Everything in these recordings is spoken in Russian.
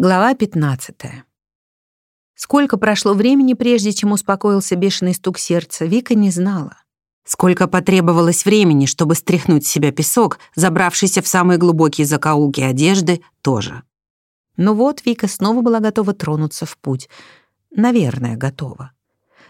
Глава 15. Сколько прошло времени, прежде чем успокоился бешеный стук сердца, Вика не знала. Сколько потребовалось времени, чтобы стряхнуть с себя песок, забравшийся в самые глубокие закоулки одежды, тоже. Но вот Вика снова была готова тронуться в путь. Наверное, готова.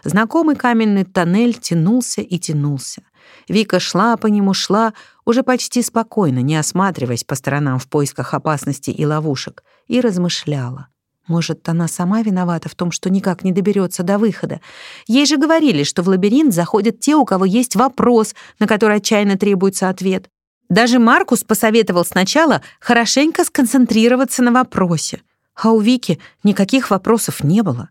Знакомый каменный тоннель тянулся и тянулся. Вика шла по нему, шла, уже почти спокойно, не осматриваясь по сторонам в поисках опасности и ловушек, и размышляла. Может, она сама виновата в том, что никак не доберется до выхода. Ей же говорили, что в лабиринт заходят те, у кого есть вопрос, на который отчаянно требуется ответ. Даже Маркус посоветовал сначала хорошенько сконцентрироваться на вопросе. А у Вики никаких вопросов не было.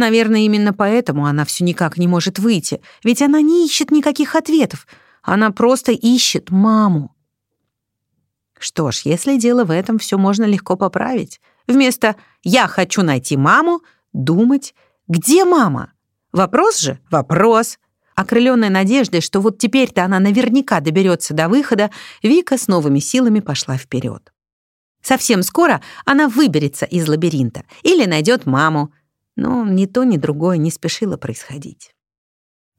Наверное, именно поэтому она все никак не может выйти, ведь она не ищет никаких ответов. Она просто ищет маму. Что ж, если дело в этом, все можно легко поправить. Вместо «я хочу найти маму» думать «где мама?» Вопрос же — вопрос. Окрыленная надеждой, что вот теперь-то она наверняка доберется до выхода, Вика с новыми силами пошла вперед. Совсем скоро она выберется из лабиринта или найдет маму, но ни то, ни другое не спешило происходить.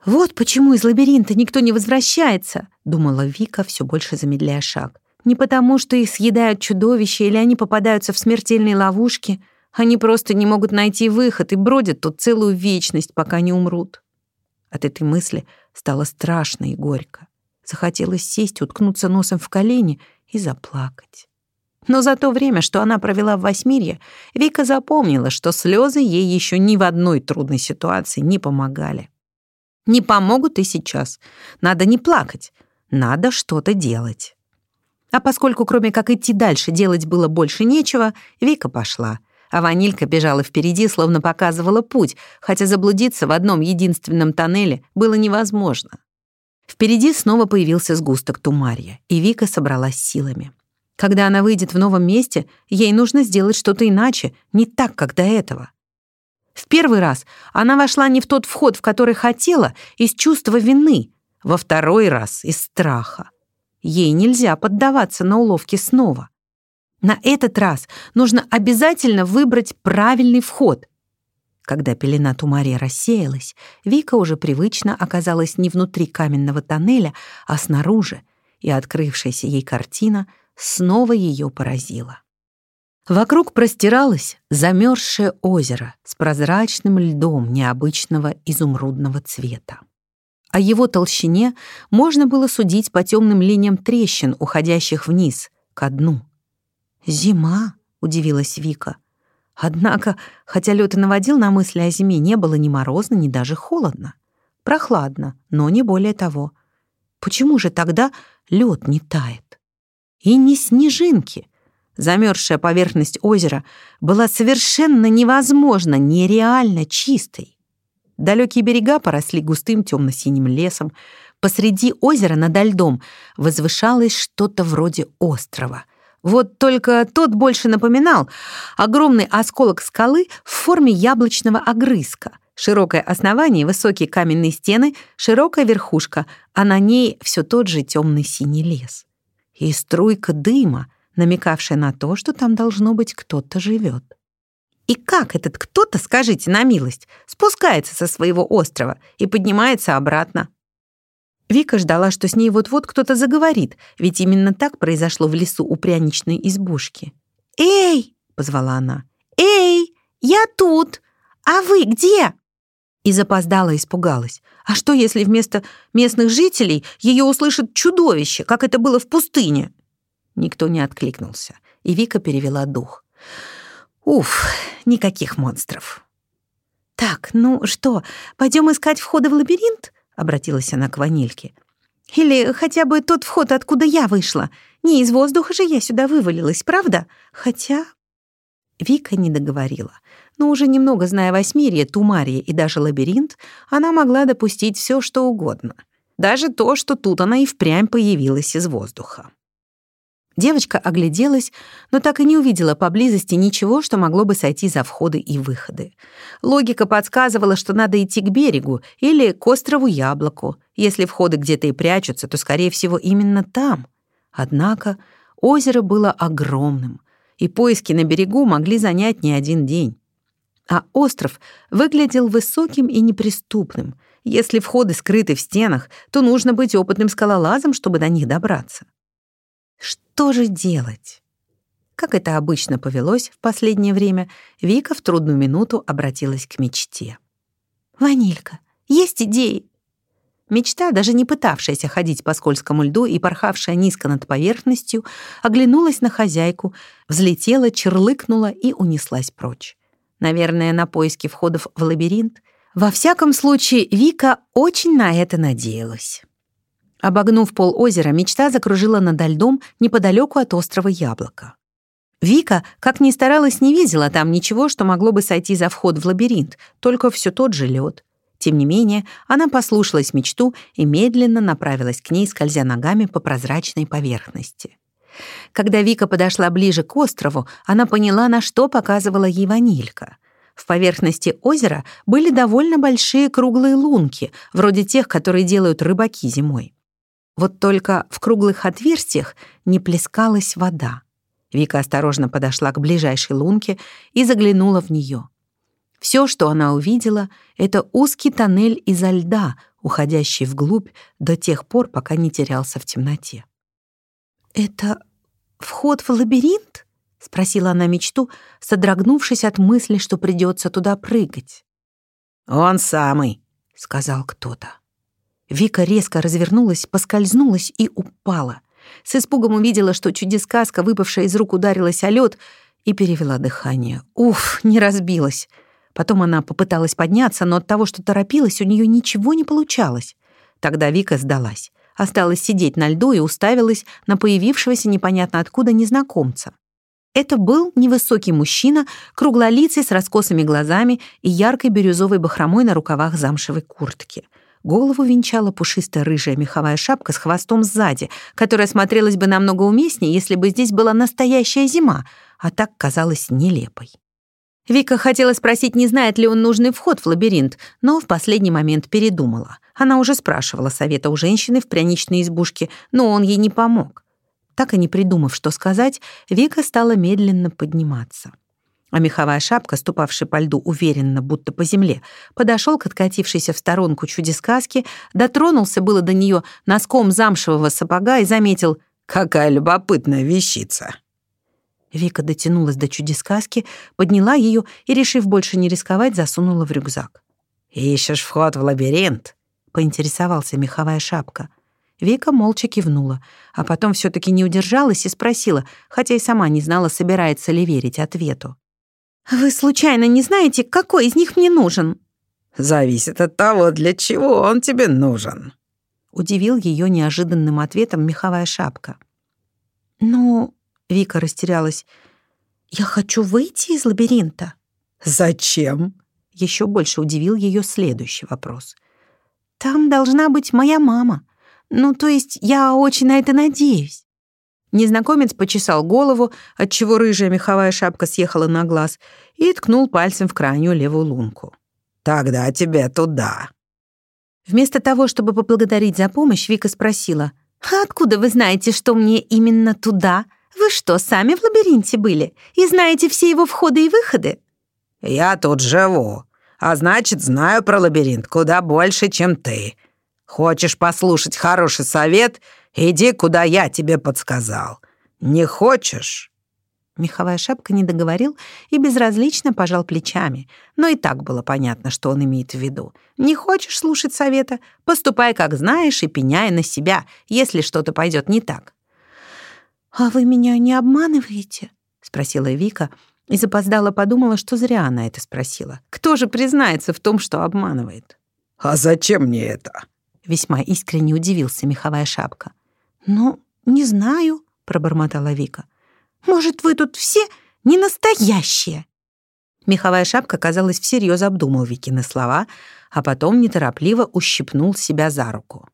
«Вот почему из лабиринта никто не возвращается», — думала Вика, все больше замедляя шаг. «Не потому, что их съедают чудовища или они попадаются в смертельные ловушки. Они просто не могут найти выход и бродят тут целую вечность, пока не умрут». От этой мысли стало страшно и горько. Захотелось сесть, уткнуться носом в колени и заплакать. Но за то время, что она провела в Восьмирье, Вика запомнила, что слезы ей еще ни в одной трудной ситуации не помогали. Не помогут и сейчас. Надо не плакать, надо что-то делать. А поскольку кроме как идти дальше делать было больше нечего, Вика пошла. А ванилька бежала впереди, словно показывала путь, хотя заблудиться в одном единственном тоннеле было невозможно. Впереди снова появился сгусток Тумарья, и Вика собралась силами. Когда она выйдет в новом месте, ей нужно сделать что-то иначе, не так, как до этого. В первый раз она вошла не в тот вход, в который хотела, из чувства вины, во второй раз из страха. Ей нельзя поддаваться на уловки снова. На этот раз нужно обязательно выбрать правильный вход. Когда пелена Тумария рассеялась, Вика уже привычно оказалась не внутри каменного тоннеля, а снаружи, и открывшаяся ей картина — снова ее поразило. Вокруг простиралось замерзшее озеро с прозрачным льдом необычного изумрудного цвета. О его толщине можно было судить по темным линиям трещин, уходящих вниз, ко дну. «Зима», — удивилась Вика. Однако, хотя лед и наводил на мысли о зиме, не было ни морозно, ни даже холодно. Прохладно, но не более того. Почему же тогда лед не тает? И не снежинки. Замерзшая поверхность озера была совершенно невозможно, нереально чистой. Далекие берега поросли густым темно-синим лесом. Посреди озера над льдом возвышалось что-то вроде острова. Вот только тот больше напоминал огромный осколок скалы в форме яблочного огрызка. Широкое основание, высокие каменные стены, широкая верхушка, а на ней все тот же темный синий лес и струйка дыма, намекавшая на то, что там должно быть кто-то живет. И как этот кто-то, скажите на милость, спускается со своего острова и поднимается обратно? Вика ждала, что с ней вот-вот кто-то заговорит, ведь именно так произошло в лесу у пряничной избушки. «Эй!» — позвала она. «Эй! Я тут! А вы где?» И запоздала испугалась. А что, если вместо местных жителей ее услышит чудовище, как это было в пустыне? Никто не откликнулся, и Вика перевела дух. Уф, никаких монстров. «Так, ну что, пойдем искать входы в лабиринт?» — обратилась она к ванильке. «Или хотя бы тот вход, откуда я вышла. Не из воздуха же я сюда вывалилась, правда? Хотя...» Вика не договорила но уже немного зная Восьмирье, Тумарье и даже лабиринт, она могла допустить все, что угодно. Даже то, что тут она и впрямь появилась из воздуха. Девочка огляделась, но так и не увидела поблизости ничего, что могло бы сойти за входы и выходы. Логика подсказывала, что надо идти к берегу или к острову Яблоку. Если входы где-то и прячутся, то, скорее всего, именно там. Однако озеро было огромным — и поиски на берегу могли занять не один день. А остров выглядел высоким и неприступным. Если входы скрыты в стенах, то нужно быть опытным скалолазом, чтобы до них добраться. Что же делать? Как это обычно повелось в последнее время, Вика в трудную минуту обратилась к мечте. «Ванилька, есть идеи?» Мечта, даже не пытавшаяся ходить по скользкому льду и порхавшая низко над поверхностью, оглянулась на хозяйку, взлетела, черлыкнула и унеслась прочь. Наверное, на поиски входов в лабиринт. Во всяком случае, Вика очень на это надеялась. Обогнув пол озера, мечта закружила над льдом неподалеку от острова Яблоко. Вика, как ни старалась, не видела там ничего, что могло бы сойти за вход в лабиринт, только все тот же лед. Тем не менее, она послушалась мечту и медленно направилась к ней, скользя ногами по прозрачной поверхности. Когда Вика подошла ближе к острову, она поняла, на что показывала ей ванилька. В поверхности озера были довольно большие круглые лунки, вроде тех, которые делают рыбаки зимой. Вот только в круглых отверстиях не плескалась вода. Вика осторожно подошла к ближайшей лунке и заглянула в нее. Все, что она увидела, это узкий тоннель изо льда, уходящий вглубь до тех пор, пока не терялся в темноте. «Это вход в лабиринт?» — спросила она мечту, содрогнувшись от мысли, что придется туда прыгать. «Он самый», — сказал кто-то. Вика резко развернулась, поскользнулась и упала. С испугом увидела, что чудесказка, выпавшая из рук, ударилась о лед и перевела дыхание. Уф, не разбилась. Потом она попыталась подняться, но от того, что торопилась, у нее ничего не получалось. Тогда Вика сдалась. Осталась сидеть на льду и уставилась на появившегося непонятно откуда незнакомца. Это был невысокий мужчина, круглолицый, с раскосыми глазами и яркой бирюзовой бахромой на рукавах замшевой куртки. Голову венчала пушистая рыжая меховая шапка с хвостом сзади, которая смотрелась бы намного уместнее, если бы здесь была настоящая зима, а так казалась нелепой. Вика хотела спросить, не знает ли он нужный вход в лабиринт, но в последний момент передумала. Она уже спрашивала совета у женщины в пряничной избушке, но он ей не помог. Так и не придумав, что сказать, Вика стала медленно подниматься. А меховая шапка, ступавшая по льду уверенно, будто по земле, подошел к откатившейся в сторонку чудесказке, дотронулся было до нее носком замшевого сапога и заметил «Какая любопытная вещица!» Вика дотянулась до чудесказки, подняла ее и, решив больше не рисковать, засунула в рюкзак. «Ищешь вход в лабиринт?» — поинтересовался меховая шапка. Вика молча кивнула, а потом все таки не удержалась и спросила, хотя и сама не знала, собирается ли верить ответу. «Вы случайно не знаете, какой из них мне нужен?» «Зависит от того, для чего он тебе нужен», — удивил ее неожиданным ответом меховая шапка. «Ну, Вика растерялась. «Я хочу выйти из лабиринта». «Зачем?» Еще больше удивил ее следующий вопрос. «Там должна быть моя мама. Ну, то есть я очень на это надеюсь». Незнакомец почесал голову, отчего рыжая меховая шапка съехала на глаз, и ткнул пальцем в крайнюю левую лунку. «Тогда тебе туда». Вместо того, чтобы поблагодарить за помощь, Вика спросила, «А откуда вы знаете, что мне именно туда?» Вы что, сами в лабиринте были и знаете все его входы и выходы?» «Я тут живу, а значит, знаю про лабиринт куда больше, чем ты. Хочешь послушать хороший совет? Иди, куда я тебе подсказал. Не хочешь?» Меховая шапка не договорил и безразлично пожал плечами, но и так было понятно, что он имеет в виду. «Не хочешь слушать совета? Поступай, как знаешь, и пеняй на себя, если что-то пойдет не так». «А вы меня не обманываете?» — спросила Вика и запоздала подумала, что зря она это спросила. Кто же признается в том, что обманывает? «А зачем мне это?» — весьма искренне удивился меховая шапка. «Ну, не знаю», — пробормотала Вика. «Может, вы тут все не настоящие?» Меховая шапка, казалось, всерьез обдумал Викины слова, а потом неторопливо ущипнул себя за руку.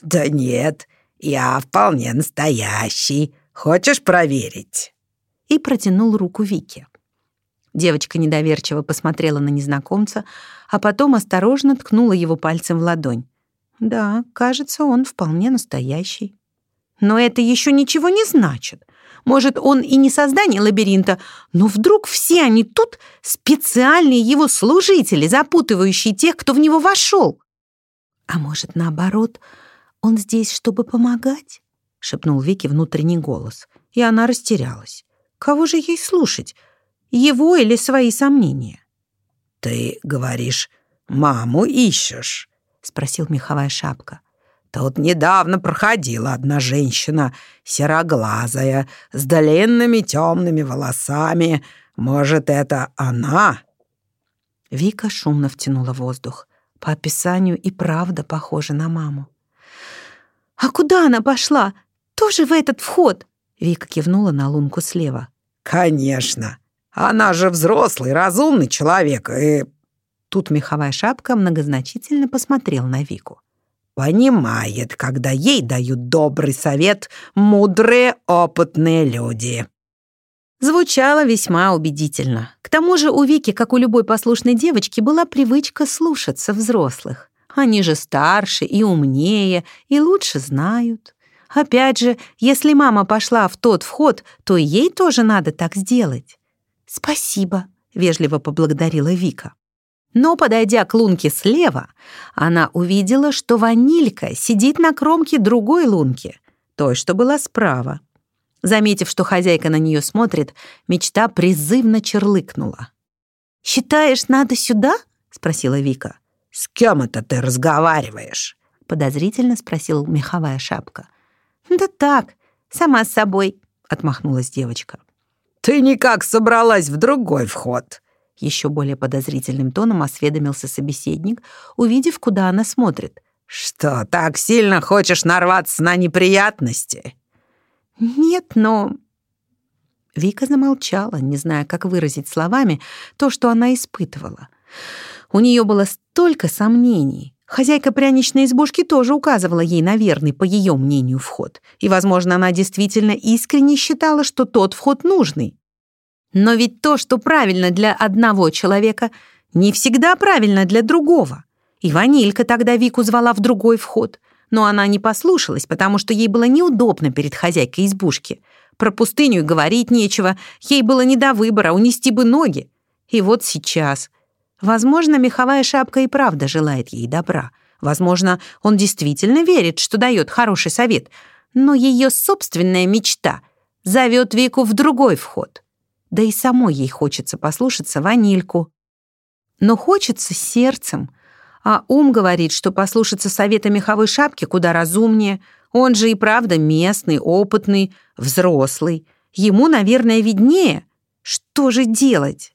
«Да нет, я вполне настоящий», Хочешь проверить?» И протянул руку Вике. Девочка недоверчиво посмотрела на незнакомца, а потом осторожно ткнула его пальцем в ладонь. Да, кажется, он вполне настоящий. Но это еще ничего не значит. Может, он и не создание лабиринта, но вдруг все они тут специальные его служители, запутывающие тех, кто в него вошел. А может, наоборот, он здесь, чтобы помогать? Шепнул Вики внутренний голос, и она растерялась. Кого же ей слушать? Его или свои сомнения? «Ты говоришь, маму ищешь?» — спросил меховая шапка. Тут недавно проходила одна женщина, сероглазая, с длинными темными волосами. Может, это она?» Вика шумно втянула воздух. По описанию и правда похожа на маму. «А куда она пошла? Тоже в этот вход?» Вика кивнула на лунку слева. «Конечно. Она же взрослый, разумный человек, и...» Тут меховая шапка многозначительно посмотрел на Вику понимает, когда ей дают добрый совет мудрые, опытные люди». Звучало весьма убедительно. К тому же у Вики, как у любой послушной девочки, была привычка слушаться взрослых. Они же старше и умнее, и лучше знают. Опять же, если мама пошла в тот вход, то ей тоже надо так сделать. «Спасибо», — вежливо поблагодарила Вика. Но, подойдя к лунке слева, она увидела, что ванилька сидит на кромке другой лунки, той, что была справа. Заметив, что хозяйка на нее смотрит, мечта призывно черлыкнула. «Считаешь, надо сюда?» — спросила Вика. «С кем это ты разговариваешь?» — подозрительно спросила меховая шапка. «Да так, сама с собой», — отмахнулась девочка. «Ты никак собралась в другой вход», еще более подозрительным тоном осведомился собеседник, увидев, куда она смотрит. «Что, так сильно хочешь нарваться на неприятности?» «Нет, но...» Вика замолчала, не зная, как выразить словами то, что она испытывала. У нее было столько сомнений. Хозяйка пряничной избушки тоже указывала ей на верный, по ее мнению, вход. И, возможно, она действительно искренне считала, что тот вход нужный. Но ведь то, что правильно для одного человека, не всегда правильно для другого. И Ванилька тогда Вику звала в другой вход, но она не послушалась, потому что ей было неудобно перед хозяйкой избушки. Про пустыню говорить нечего, ей было не до выбора, унести бы ноги. И вот сейчас. Возможно, меховая шапка и правда желает ей добра. Возможно, он действительно верит, что дает хороший совет, но ее собственная мечта зовет Вику в другой вход да и самой ей хочется послушаться ванильку. Но хочется сердцем, а ум говорит, что послушаться совета меховой шапки куда разумнее. Он же и правда местный, опытный, взрослый. Ему, наверное, виднее. Что же делать?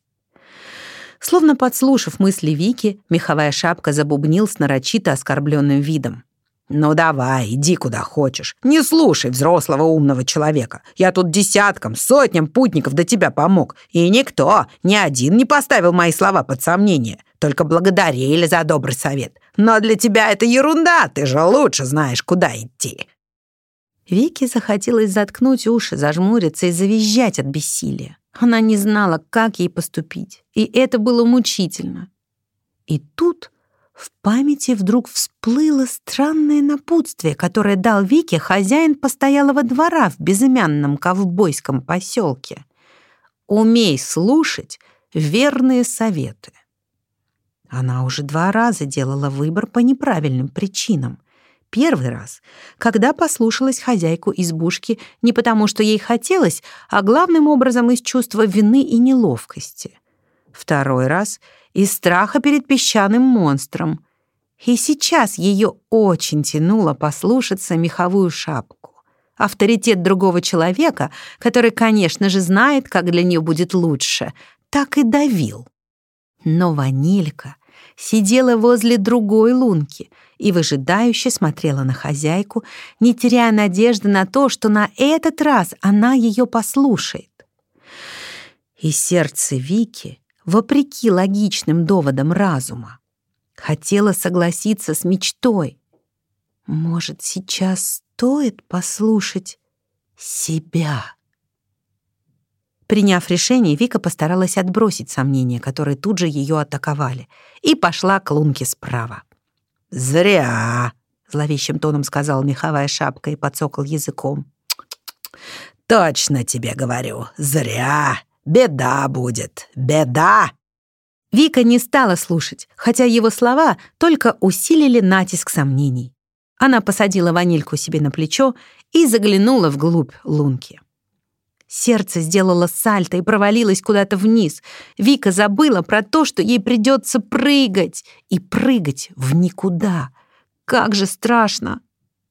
Словно подслушав мысли Вики, меховая шапка забубнил с нарочито оскорбленным видом. «Ну давай, иди куда хочешь. Не слушай взрослого умного человека. Я тут десяткам, сотням путников до тебя помог. И никто, ни один не поставил мои слова под сомнение. Только благодарили за добрый совет. Но для тебя это ерунда, ты же лучше знаешь, куда идти». Вике захотелось заткнуть уши, зажмуриться и завизжать от бессилия. Она не знала, как ей поступить, и это было мучительно. И тут в памяти вдруг всплыло странное напутствие, которое дал Вике хозяин постоялого двора в безымянном ковбойском поселке. «Умей слушать верные советы». Она уже два раза делала выбор по неправильным причинам. Первый раз, когда послушалась хозяйку избушки не потому, что ей хотелось, а главным образом из чувства вины и неловкости. Второй раз — из страха перед песчаным монстром. И сейчас ее очень тянуло послушаться меховую шапку. Авторитет другого человека, который, конечно же, знает, как для нее будет лучше, так и давил. Но ванилька сидела возле другой лунки и выжидающе смотрела на хозяйку, не теряя надежды на то, что на этот раз она ее послушает. И сердце Вики вопреки логичным доводам разума. Хотела согласиться с мечтой. Может, сейчас стоит послушать себя? Приняв решение, Вика постаралась отбросить сомнения, которые тут же ее атаковали, и пошла к лунке справа. «Зря!» — зловещим тоном сказал меховая шапка и подсокал языком. Точно тебе говорю, зря. Беда будет, беда!» Вика не стала слушать, хотя его слова только усилили натиск сомнений. Она посадила ванильку себе на плечо и заглянула вглубь лунки. Сердце сделало сальто и провалилось куда-то вниз. Вика забыла про то, что ей придется прыгать. И прыгать в никуда. Как же страшно!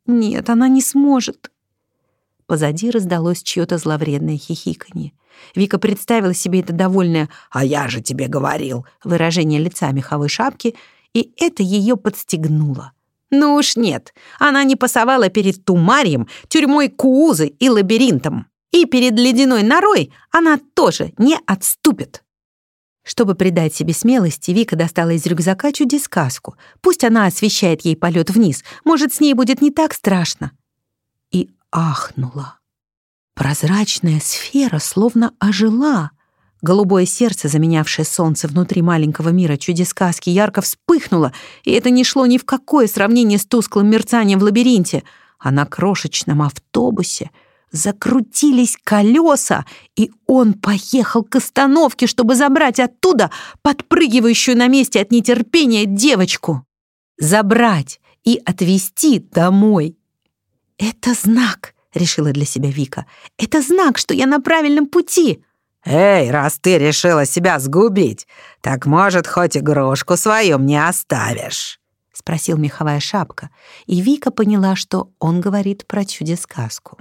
Нет, она не сможет. Позади раздалось чьё-то зловредное хихиканье. Вика представила себе это довольное «а я же тебе говорил» выражение лица меховой шапки, и это ее подстегнуло. Ну уж нет, она не пасовала перед Тумарием, тюрьмой Куузы и лабиринтом. И перед ледяной норой она тоже не отступит. Чтобы придать себе смелости, Вика достала из рюкзака чудес-сказку. Пусть она освещает ей полет вниз, может, с ней будет не так страшно. И ахнула. Прозрачная сфера словно ожила. Голубое сердце, заменявшее солнце внутри маленького мира чудес-сказки, ярко вспыхнуло, и это не шло ни в какое сравнение с тусклым мерцанием в лабиринте. А на крошечном автобусе закрутились колеса, и он поехал к остановке, чтобы забрать оттуда подпрыгивающую на месте от нетерпения девочку. Забрать и отвезти домой. Это знак —— решила для себя Вика. «Это знак, что я на правильном пути!» «Эй, раз ты решила себя сгубить, так, может, хоть игрушку свою мне оставишь?» — спросил меховая шапка, и Вика поняла, что он говорит про чудес-сказку.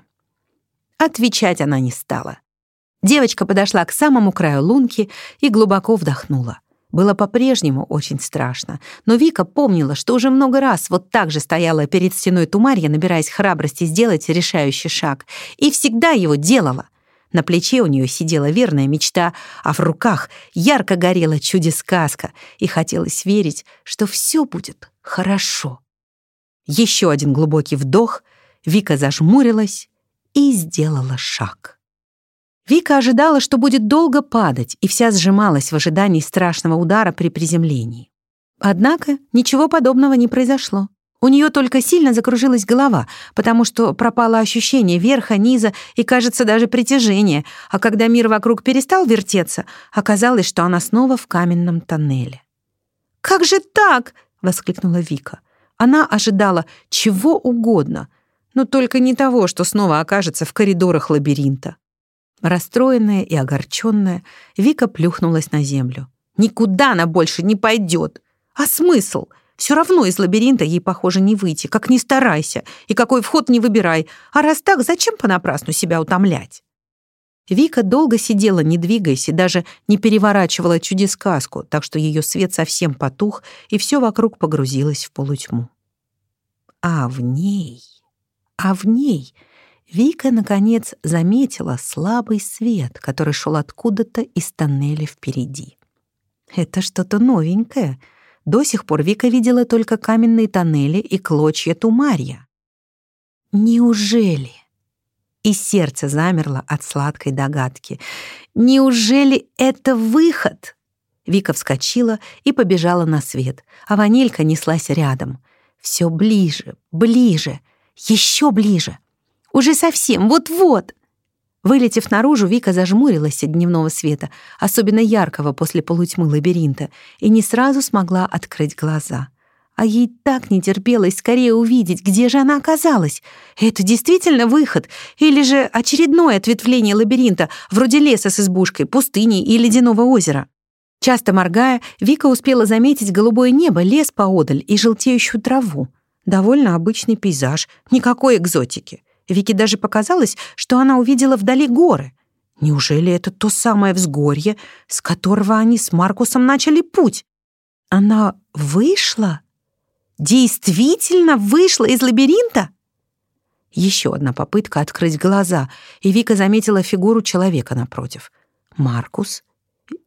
Отвечать она не стала. Девочка подошла к самому краю лунки и глубоко вдохнула. Было по-прежнему очень страшно, но Вика помнила, что уже много раз вот так же стояла перед стеной Тумарья, набираясь храбрости сделать решающий шаг, и всегда его делала. На плече у нее сидела верная мечта, а в руках ярко горела чудес-сказка, и хотелось верить, что все будет хорошо. Еще один глубокий вдох, Вика зажмурилась и сделала шаг. Вика ожидала, что будет долго падать, и вся сжималась в ожидании страшного удара при приземлении. Однако ничего подобного не произошло. У нее только сильно закружилась голова, потому что пропало ощущение верха, низа и, кажется, даже притяжение, а когда мир вокруг перестал вертеться, оказалось, что она снова в каменном тоннеле. «Как же так?» — воскликнула Вика. Она ожидала чего угодно, но только не того, что снова окажется в коридорах лабиринта. Расстроенная и огорченная, Вика плюхнулась на землю. Никуда она больше не пойдет. А смысл? Все равно из лабиринта ей, похоже, не выйти, как ни старайся, и какой вход не выбирай. А раз так, зачем понапрасну себя утомлять? Вика долго сидела, не двигаясь, и даже не переворачивала чудес-сказку, так что ее свет совсем потух, и все вокруг погрузилось в полутьму. А в ней... А в ней Вика, наконец, заметила слабый свет, который шел откуда-то из тоннеля впереди. Это что-то новенькое. До сих пор Вика видела только каменные тоннели и клочья тумарья. Неужели? И сердце замерло от сладкой догадки. Неужели это выход? Вика вскочила и побежала на свет, а ванилька неслась рядом. Все ближе, ближе, еще ближе — уже совсем, вот-вот!» Вылетев наружу, Вика зажмурилась от дневного света, особенно яркого после полутьмы лабиринта, и не сразу смогла открыть глаза. А ей так не терпелось скорее увидеть, где же она оказалась. Это действительно выход? Или же очередное ответвление лабиринта, вроде леса с избушкой, пустыней и ледяного озера? Часто моргая, Вика успела заметить голубое небо, лес поодаль и желтеющую траву. Довольно обычный пейзаж, никакой экзотики. Вике даже показалось, что она увидела вдали горы. Неужели это то самое взгорье, с которого они с Маркусом начали путь? Она вышла? Действительно вышла из лабиринта? Еще одна попытка открыть глаза, и Вика заметила фигуру человека напротив. Маркус?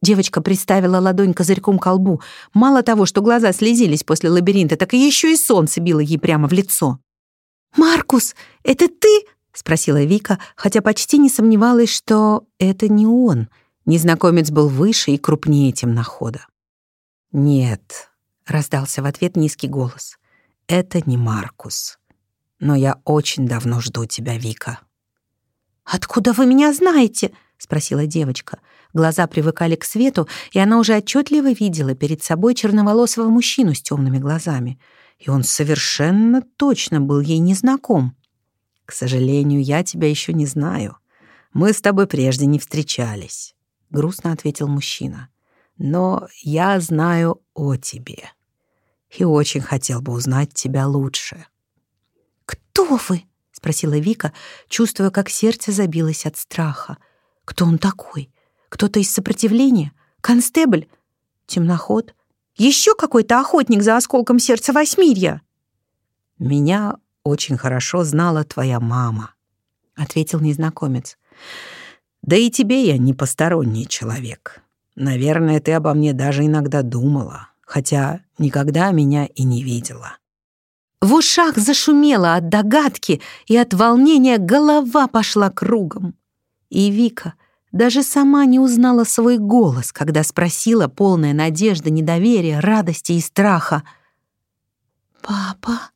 Девочка приставила ладонь козырьком к колбу. Мало того, что глаза слезились после лабиринта, так и еще и солнце било ей прямо в лицо. «Маркус, это ты?» — спросила Вика, хотя почти не сомневалась, что это не он. Незнакомец был выше и крупнее темнохода. «Нет», — раздался в ответ низкий голос, — «это не Маркус. Но я очень давно жду тебя, Вика». «Откуда вы меня знаете?» — спросила девочка. Глаза привыкали к свету, и она уже отчетливо видела перед собой черноволосого мужчину с темными глазами. И он совершенно точно был ей незнаком. «К сожалению, я тебя еще не знаю. Мы с тобой прежде не встречались», — грустно ответил мужчина. «Но я знаю о тебе и очень хотел бы узнать тебя лучше». «Кто вы?» — спросила Вика, чувствуя, как сердце забилось от страха. «Кто он такой? Кто-то из сопротивления? Констебль? Темноход? Еще какой-то охотник за осколком сердца Восьмирья?» «Меня очень хорошо знала твоя мама», — ответил незнакомец. «Да и тебе я не посторонний человек. Наверное, ты обо мне даже иногда думала, хотя никогда меня и не видела». В ушах зашумело от догадки, и от волнения голова пошла кругом. И Вика даже сама не узнала свой голос, когда спросила, полная надежды, недоверия, радости и страха. «Папа?»